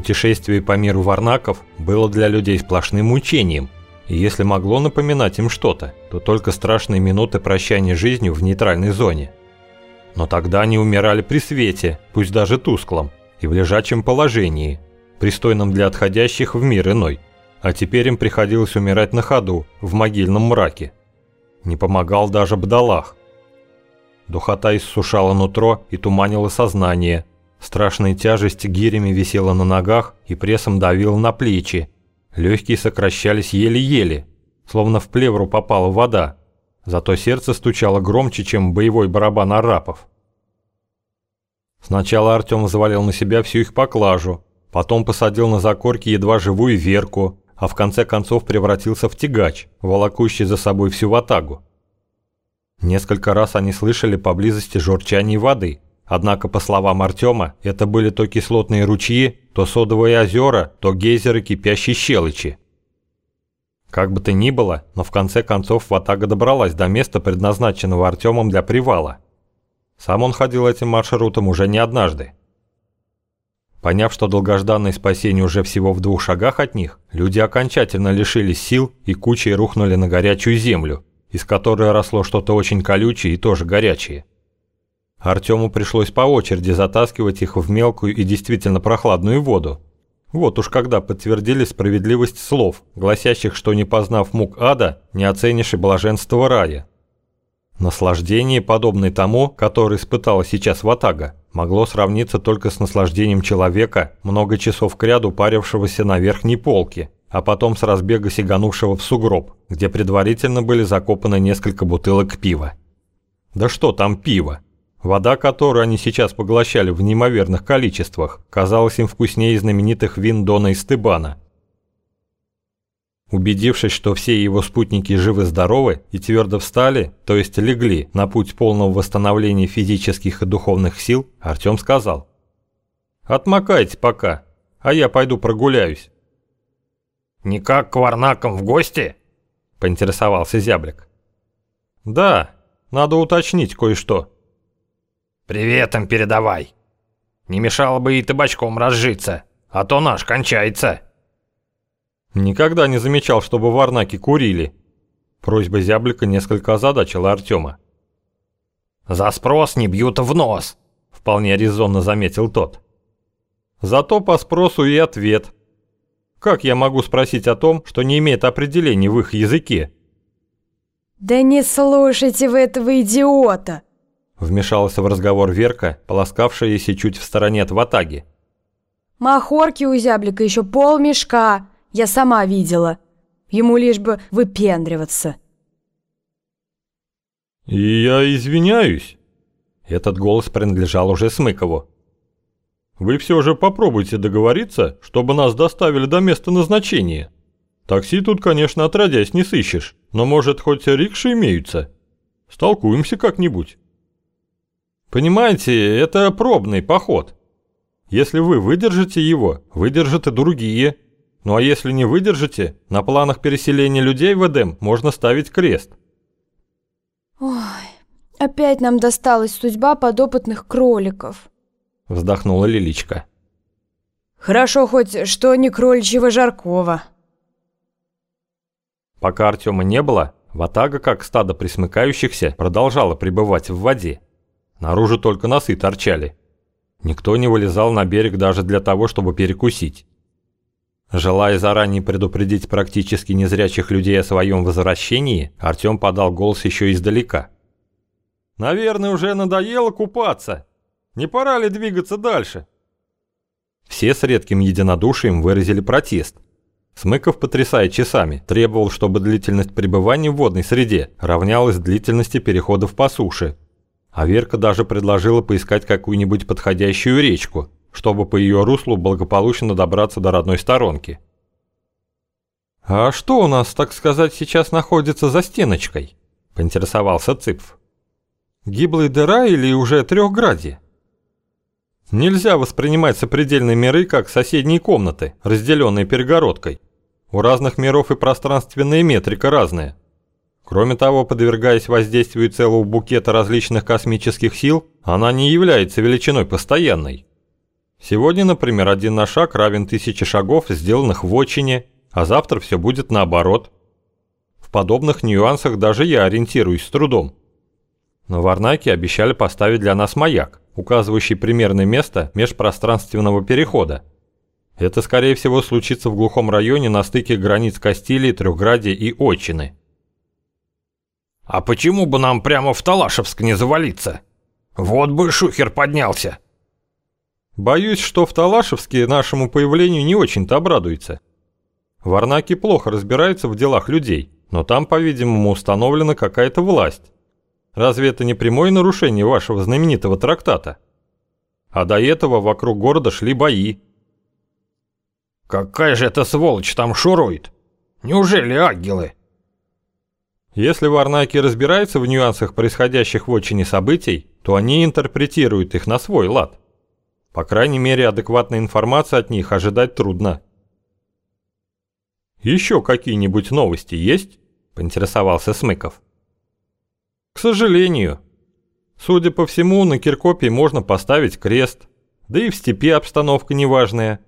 Путешествие по миру варнаков было для людей сплошным мучением, и если могло напоминать им что-то, то только страшные минуты прощания жизнью в нейтральной зоне. Но тогда они умирали при свете, пусть даже тусклом, и в лежачем положении, пристойном для отходящих в мир иной, а теперь им приходилось умирать на ходу, в могильном мраке. Не помогал даже бдалах. Духота иссушала нутро и туманила сознание – Страшная тяжесть гирями висела на ногах и прессом давила на плечи. Легкие сокращались еле-еле, словно в плевру попала вода. Зато сердце стучало громче, чем боевой барабан арапов. Сначала Артем завалил на себя всю их поклажу, потом посадил на закорки едва живую Верку, а в конце концов превратился в тягач, волокущий за собой всю ватагу. Несколько раз они слышали поблизости журчание воды – Однако, по словам Артема, это были то кислотные ручьи, то содовые озера, то гейзеры кипящей щелочи. Как бы то ни было, но в конце концов Ватага добралась до места, предназначенного Артемом для привала. Сам он ходил этим маршрутом уже не однажды. Поняв, что долгожданное спасение уже всего в двух шагах от них, люди окончательно лишились сил и кучей рухнули на горячую землю, из которой росло что-то очень колючее и тоже горячее. Артему пришлось по очереди затаскивать их в мелкую и действительно прохладную воду. Вот уж когда подтвердили справедливость слов, гласящих, что не познав мук ада, не оценишь и блаженство рая. Наслаждение, подобное тому, которое испытала сейчас Ватага, могло сравниться только с наслаждением человека, много часов кряду парившегося на верхней полке, а потом с разбега сиганувшего в сугроб, где предварительно были закопаны несколько бутылок пива. Да что там пиво? Вода, которую они сейчас поглощали в неимоверных количествах, казалась им вкуснее знаменитых вин Дона и Стебана. Убедившись, что все его спутники живы-здоровы и твердо встали, то есть легли на путь полного восстановления физических и духовных сил, Артем сказал. «Отмокайте пока, а я пойду прогуляюсь». «Никак к варнакам в гости?» – поинтересовался зяблик. «Да, надо уточнить кое-что». «Приветом передавай. Не мешало бы и табачком разжиться, а то наш кончается». Никогда не замечал, чтобы варнаки курили. Просьба зяблика несколько озадачила Артема. «За спрос не бьют в нос», — вполне резонно заметил тот. «Зато по спросу и ответ. Как я могу спросить о том, что не имеет определения в их языке?» «Да не слушайте вы этого идиота!» Вмешалась в разговор Верка, полоскавшаяся чуть в стороне от ватаги. «Махорки у зяблика еще полмешка, я сама видела. Ему лишь бы выпендриваться». «Я извиняюсь». Этот голос принадлежал уже Смыкову. «Вы все же попробуйте договориться, чтобы нас доставили до места назначения. Такси тут, конечно, отродясь не сыщешь, но, может, хоть рикши имеются. Столкуемся как-нибудь». Понимаете, это пробный поход. Если вы выдержите его, выдержат и другие. Ну а если не выдержите, на планах переселения людей в Эдем можно ставить крест. Ой, опять нам досталась судьба подопытных кроликов. Вздохнула Лиличка. Хорошо хоть, что не кроличьего жаркого. Пока Артема не было, Ватага, как стадо присмыкающихся, продолжала пребывать в воде. Наружу только носы торчали. Никто не вылезал на берег даже для того, чтобы перекусить. Желая заранее предупредить практически незрячих людей о своем возвращении, Артем подал голос еще издалека. «Наверное, уже надоело купаться. Не пора ли двигаться дальше?» Все с редким единодушием выразили протест. Смыков, потрясая часами, требовал, чтобы длительность пребывания в водной среде равнялась длительности переходов по суше, а Верка даже предложила поискать какую-нибудь подходящую речку, чтобы по ее руслу благополучно добраться до родной сторонки. «А что у нас, так сказать, сейчас находится за стеночкой?» – поинтересовался Цыпф. «Гиблый дыра или уже трехградье?» Нельзя воспринимать сопредельные миры как соседние комнаты, разделенные перегородкой. У разных миров и пространственная метрика разная. Кроме того, подвергаясь воздействию целого букета различных космических сил, она не является величиной постоянной. Сегодня, например, один наш шаг равен тысяче шагов, сделанных в отчине, а завтра все будет наоборот. В подобных нюансах даже я ориентируюсь с трудом. Но Варнаки обещали поставить для нас маяк, указывающий примерное место межпространственного перехода. Это, скорее всего, случится в глухом районе на стыке границ Кастилии, Трехградия и Отчины. «А почему бы нам прямо в Талашевск не завалиться? Вот бы шухер поднялся!» Боюсь, что в Талашевске нашему появлению не очень-то обрадуется. Варнаки плохо разбираются в делах людей, но там, по-видимому, установлена какая-то власть. Разве это не прямое нарушение вашего знаменитого трактата? А до этого вокруг города шли бои. Какая же эта сволочь там шурует? Неужели ангелы? Если варнаки разбираются в нюансах происходящих в очине событий, то они интерпретируют их на свой лад. По крайней мере, адекватной информации от них ожидать трудно. «Еще какие-нибудь новости есть?» – поинтересовался Смыков. К сожалению. Судя по всему, на Киркопе можно поставить крест. Да и в степи обстановка неважная.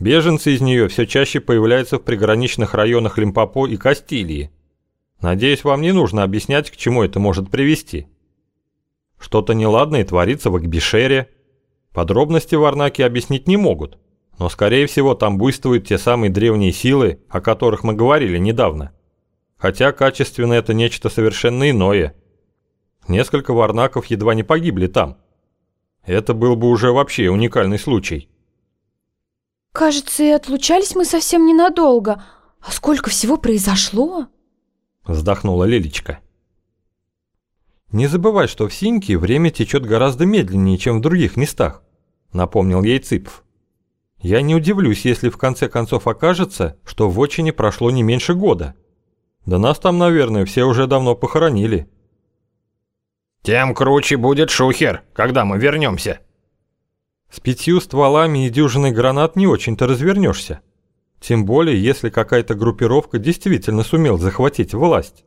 Беженцы из нее все чаще появляются в приграничных районах Лимпопо и Кастилии. Надеюсь, вам не нужно объяснять, к чему это может привести. Что-то неладное творится в Акбишере. Подробности варнаки объяснить не могут, но скорее всего там буйствуют те самые древние силы, о которых мы говорили недавно. Хотя качественно это нечто совершенно иное – Несколько варнаков едва не погибли там. Это был бы уже вообще уникальный случай. Кажется, и отлучались мы совсем ненадолго. А сколько всего произошло? Вздохнула Лилечка. Не забывай, что в Синьке время течет гораздо медленнее, чем в других местах, напомнил ей Цыпов. Я не удивлюсь, если в конце концов окажется, что в Очине прошло не меньше года. Да нас там, наверное, все уже давно похоронили. Тем круче будет шухер, когда мы вернемся. С пятью стволами и дюжиной гранат не очень-то развернешься. Тем более, если какая-то группировка действительно сумел захватить власть.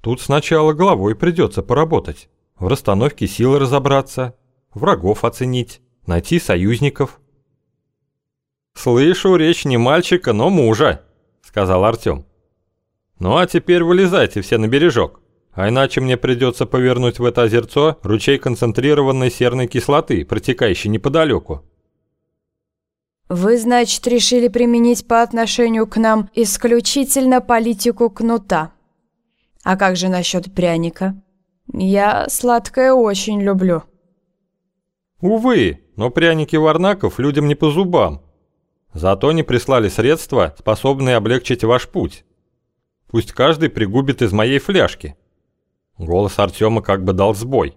Тут сначала головой придется поработать, в расстановке сил разобраться, врагов оценить, найти союзников. «Слышу речь не мальчика, но мужа», — сказал Артем. «Ну а теперь вылезайте все на бережок а иначе мне придется повернуть в это озерцо ручей концентрированной серной кислоты, протекающей неподалеку. Вы, значит, решили применить по отношению к нам исключительно политику кнута. А как же насчет пряника? Я сладкое очень люблю. Увы, но пряники варнаков людям не по зубам. Зато не прислали средства, способные облегчить ваш путь. Пусть каждый пригубит из моей фляжки. Голос Артема как бы дал сбой.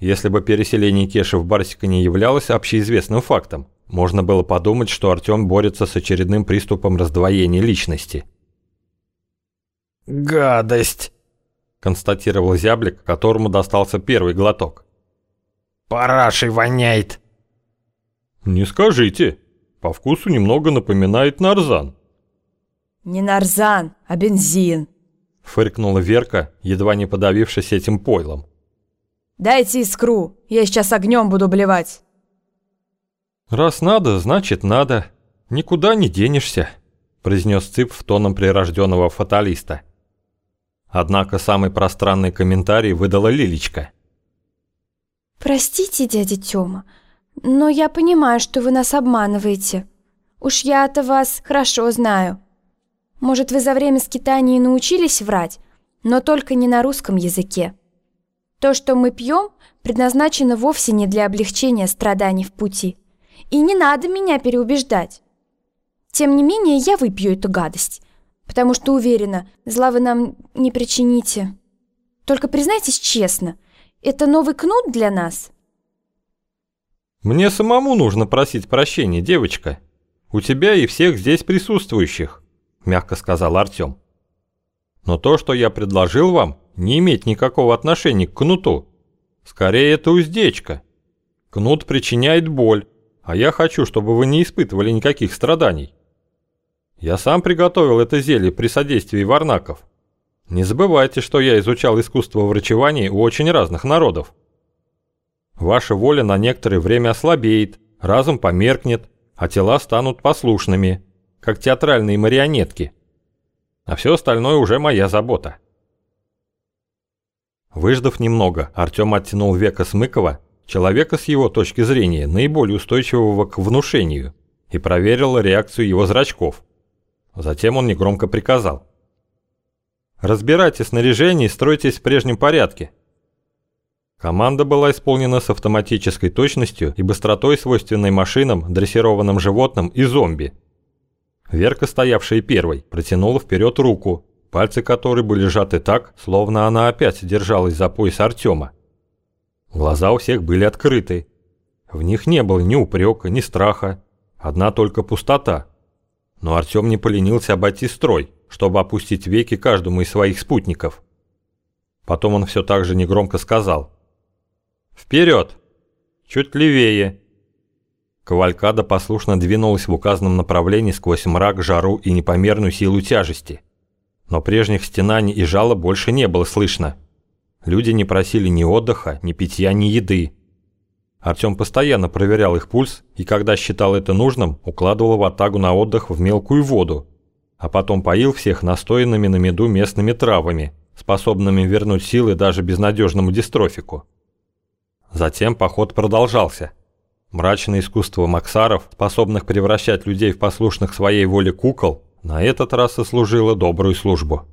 Если бы переселение Кеши в Барсика не являлось общеизвестным фактом, можно было подумать, что Артем борется с очередным приступом раздвоения личности. «Гадость!» – констатировал зяблик, которому достался первый глоток. «Парашей воняет!» «Не скажите. По вкусу немного напоминает нарзан». «Не нарзан, а бензин», Фыркнула Верка, едва не подавившись этим пойлом. «Дайте искру, я сейчас огнем буду блевать». «Раз надо, значит надо. Никуда не денешься», произнес Цып в тоном прирожденного фаталиста. Однако самый пространный комментарий выдала Лилечка. «Простите, дядя Тёма, но я понимаю, что вы нас обманываете. Уж я-то вас хорошо знаю. Может, вы за время скитаний научились врать, но только не на русском языке. То, что мы пьем, предназначено вовсе не для облегчения страданий в пути. И не надо меня переубеждать. Тем не менее, я выпью эту гадость, потому что уверена, зла вы нам не причините. Только признайтесь честно, это новый кнут для нас? Мне самому нужно просить прощения, девочка. У тебя и всех здесь присутствующих. – мягко сказал Артем. «Но то, что я предложил вам, не имеет никакого отношения к кнуту. Скорее, это уздечка. Кнут причиняет боль, а я хочу, чтобы вы не испытывали никаких страданий. Я сам приготовил это зелье при содействии варнаков. Не забывайте, что я изучал искусство врачевания у очень разных народов. Ваша воля на некоторое время ослабеет, разум померкнет, а тела станут послушными, как театральные марионетки. А все остальное уже моя забота. Выждав немного, Артем оттянул века Смыкова, человека с его точки зрения наиболее устойчивого к внушению, и проверил реакцию его зрачков. Затем он негромко приказал. «Разбирайте снаряжение и стройтесь в прежнем порядке». Команда была исполнена с автоматической точностью и быстротой, свойственной машинам, дрессированным животным и зомби. Верка, стоявшая первой, протянула вперед руку, пальцы которой были сжаты так, словно она опять держалась за пояс Артема. Глаза у всех были открыты. В них не было ни упрека, ни страха, одна только пустота. Но Артем не поленился обойти строй, чтобы опустить веки каждому из своих спутников. Потом он все так же негромко сказал – «Вперед! Чуть левее!» Кавалькада послушно двинулась в указанном направлении сквозь мрак, жару и непомерную силу тяжести. Но прежних стенаний и жала больше не было слышно. Люди не просили ни отдыха, ни питья, ни еды. Артем постоянно проверял их пульс и, когда считал это нужным, укладывал в атагу на отдых в мелкую воду, а потом поил всех настоянными на меду местными травами, способными вернуть силы даже безнадежному дистрофику. Затем поход продолжался. Мрачное искусство максаров, способных превращать людей в послушных своей воле кукол, на этот раз и служило добрую службу.